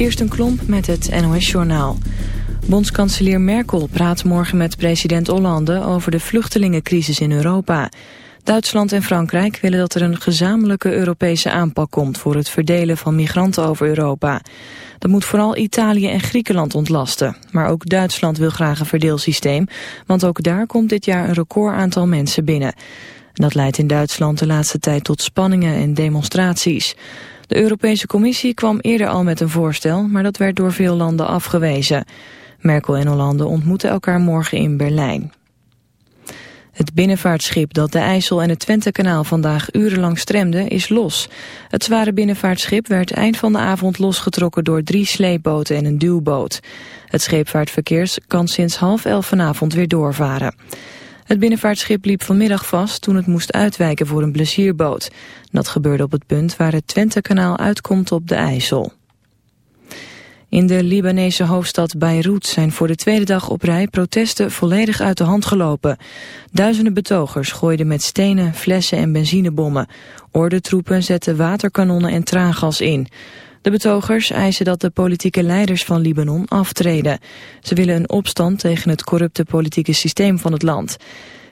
Kirsten Klomp met het NOS-journaal. Bondskanselier Merkel praat morgen met president Hollande over de vluchtelingencrisis in Europa. Duitsland en Frankrijk willen dat er een gezamenlijke Europese aanpak komt voor het verdelen van migranten over Europa. Dat moet vooral Italië en Griekenland ontlasten. Maar ook Duitsland wil graag een verdeelsysteem, want ook daar komt dit jaar een record aantal mensen binnen. Dat leidt in Duitsland de laatste tijd tot spanningen en demonstraties. De Europese Commissie kwam eerder al met een voorstel, maar dat werd door veel landen afgewezen. Merkel en Hollande ontmoeten elkaar morgen in Berlijn. Het binnenvaartschip dat de IJssel en het Twentekanaal vandaag urenlang stremde is los. Het zware binnenvaartschip werd eind van de avond losgetrokken door drie sleepboten en een duwboot. Het scheepvaartverkeer kan sinds half elf vanavond weer doorvaren. Het binnenvaartschip liep vanmiddag vast toen het moest uitwijken voor een plezierboot. Dat gebeurde op het punt waar het Twentekanaal uitkomt op de IJssel. In de Libanese hoofdstad Beirut zijn voor de tweede dag op rij protesten volledig uit de hand gelopen. Duizenden betogers gooiden met stenen, flessen en benzinebommen. Ordentroepen zetten waterkanonnen en traangas in. De betogers eisen dat de politieke leiders van Libanon aftreden. Ze willen een opstand tegen het corrupte politieke systeem van het land.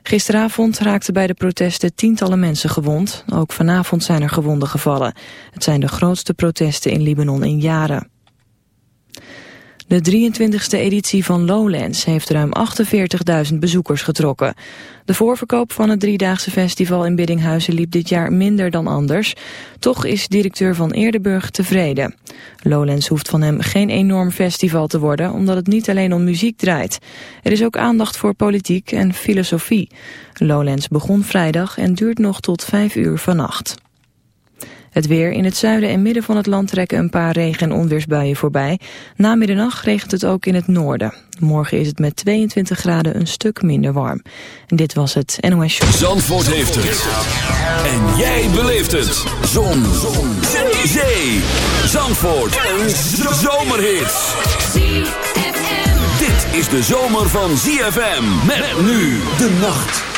Gisteravond raakten bij de protesten tientallen mensen gewond. Ook vanavond zijn er gewonden gevallen. Het zijn de grootste protesten in Libanon in jaren. De 23e editie van Lowlands heeft ruim 48.000 bezoekers getrokken. De voorverkoop van het driedaagse festival in Biddinghuizen liep dit jaar minder dan anders. Toch is directeur van Eerdenburg tevreden. Lowlands hoeft van hem geen enorm festival te worden, omdat het niet alleen om muziek draait. Er is ook aandacht voor politiek en filosofie. Lowlands begon vrijdag en duurt nog tot 5 uur vannacht. Het weer in het zuiden en midden van het land trekken een paar regen- en onweersbuien voorbij. Na middernacht regent het ook in het noorden. Morgen is het met 22 graden een stuk minder warm. En dit was het NOS Show. Zandvoort heeft het. En jij beleeft het. Zon. Zon. Zee. Zandvoort. Een zomerhit. Dit is de zomer van ZFM. Met nu de nacht.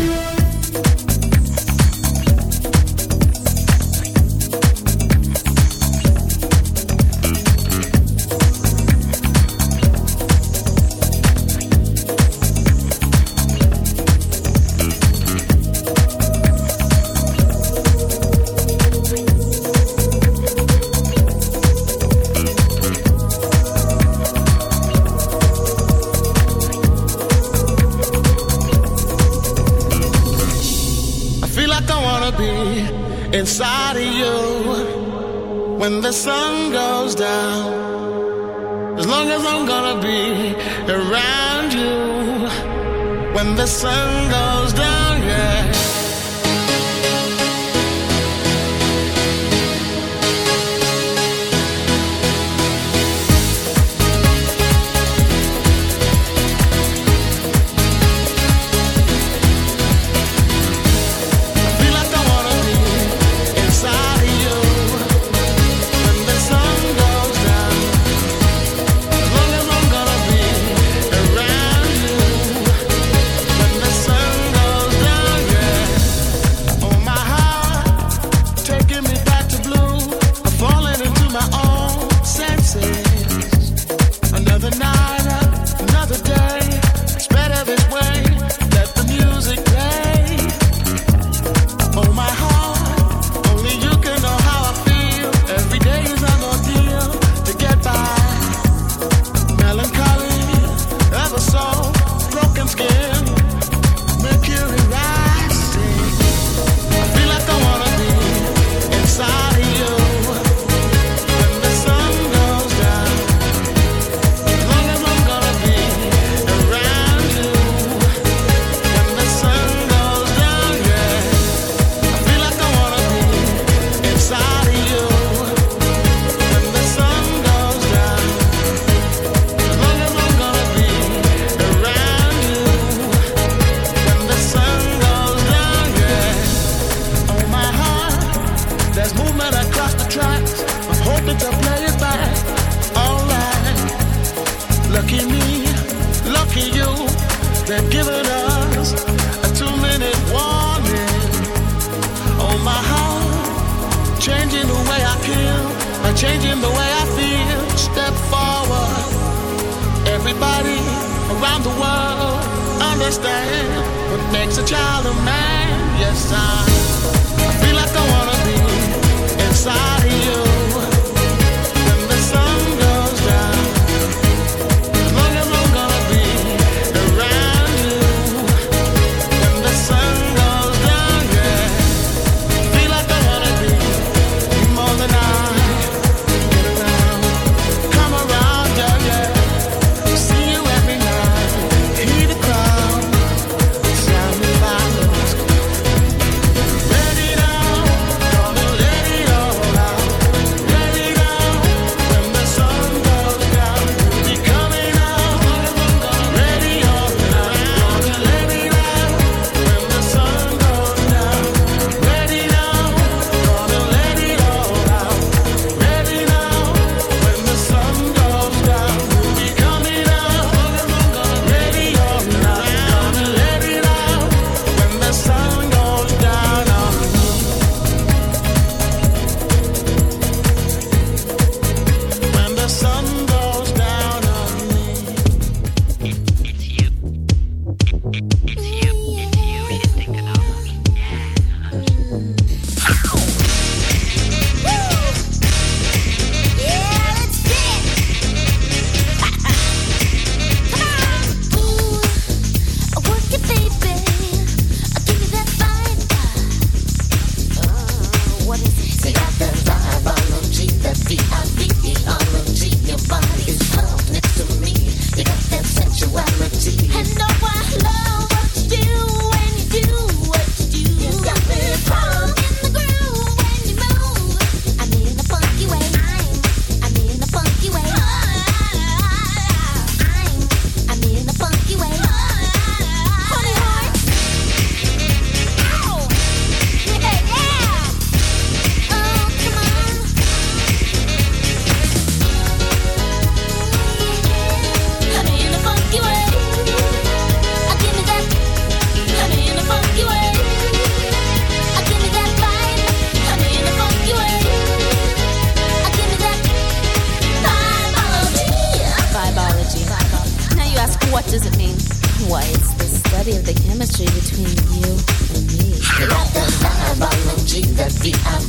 the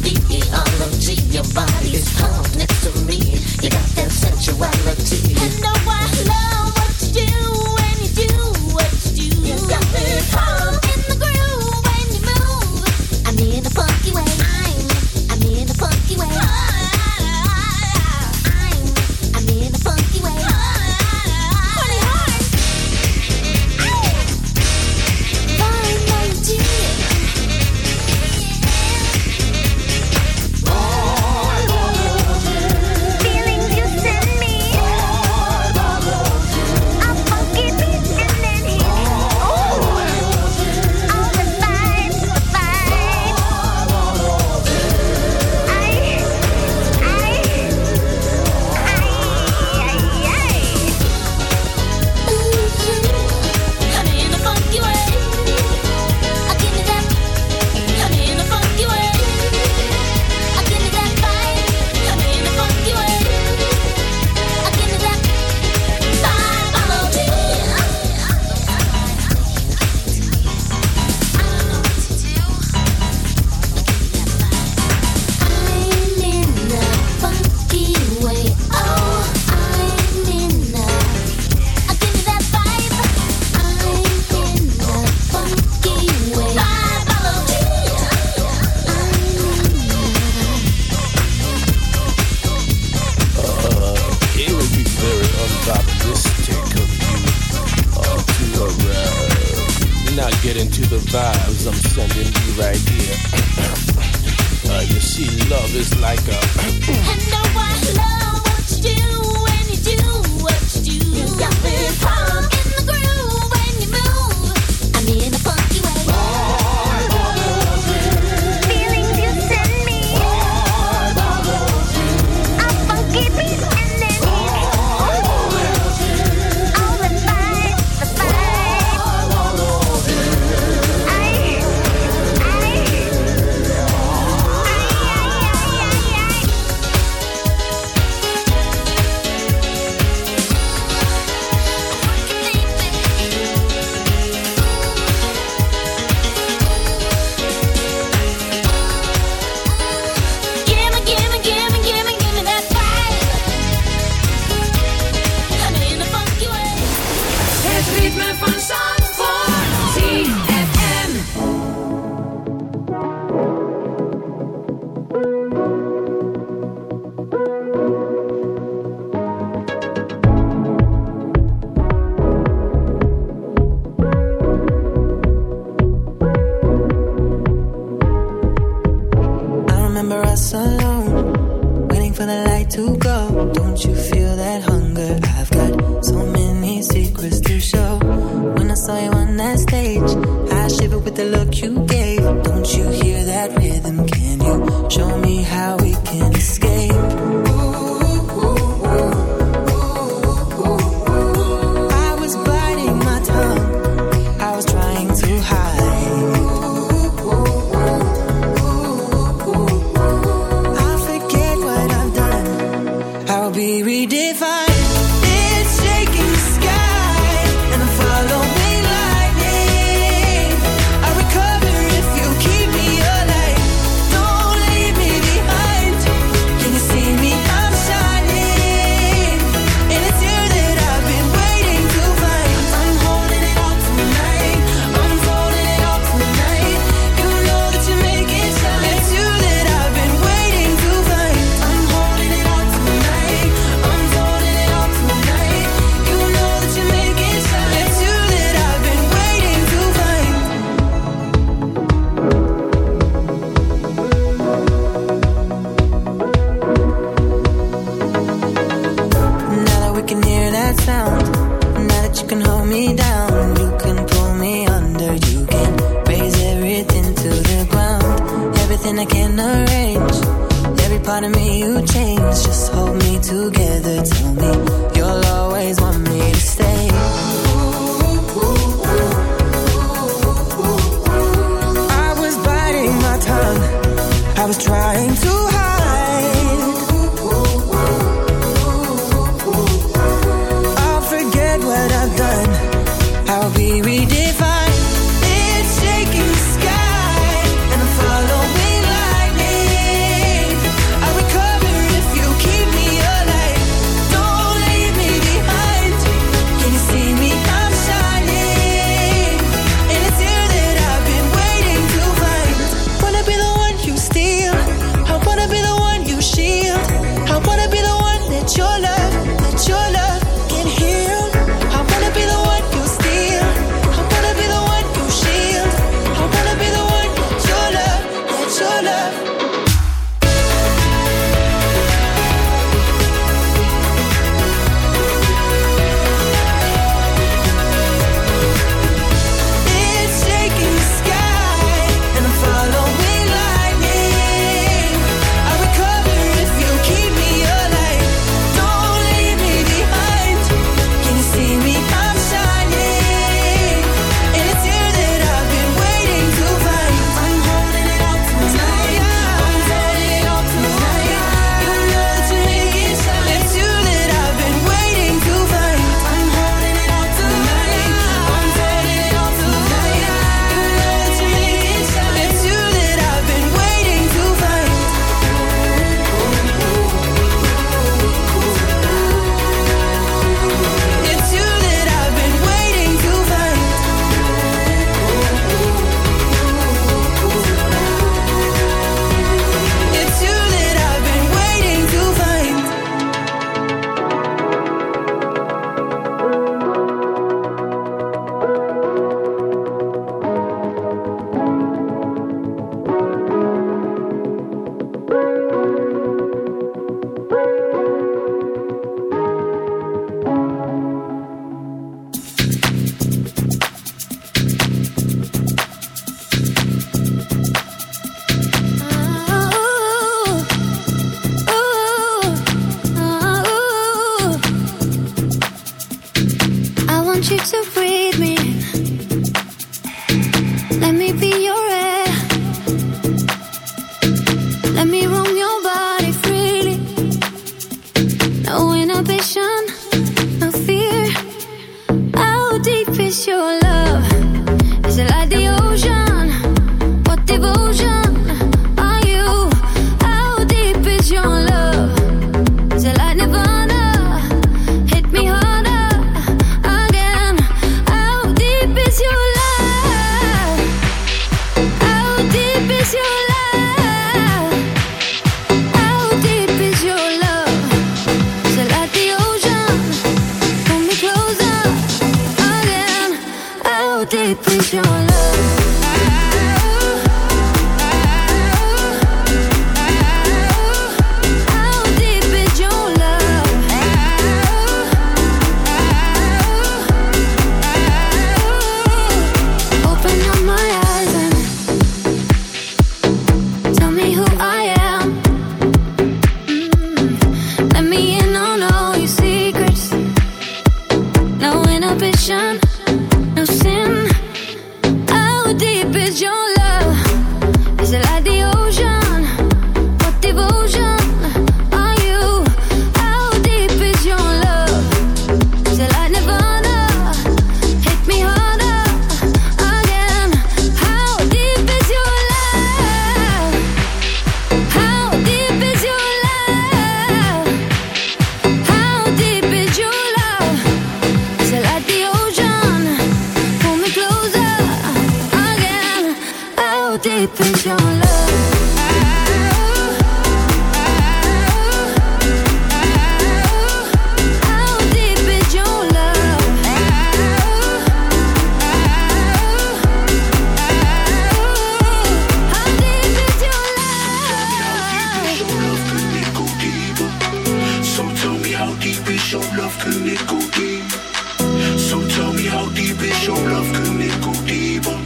is your love? Can it go deeper?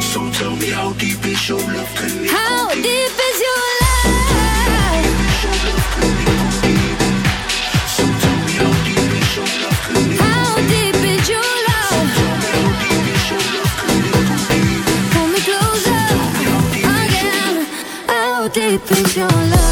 So tell me, how deep is your love? Can it how go deeper? deep is your love? Deep is your love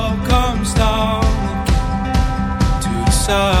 star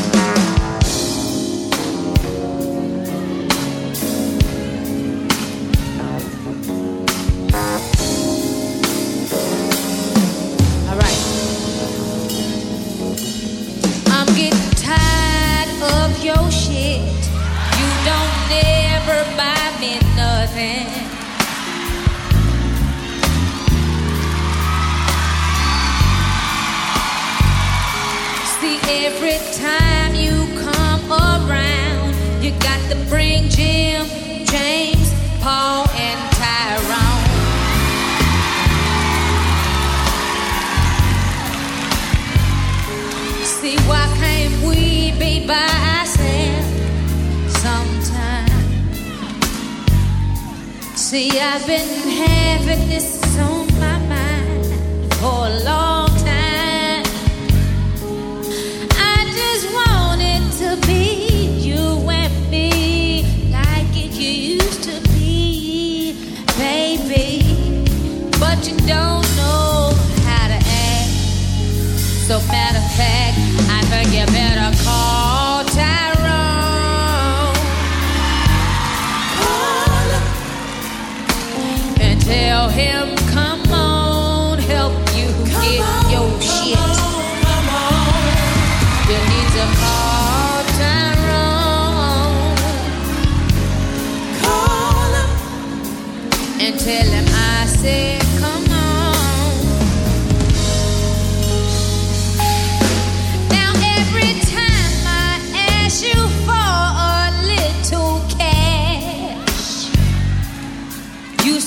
I've been having this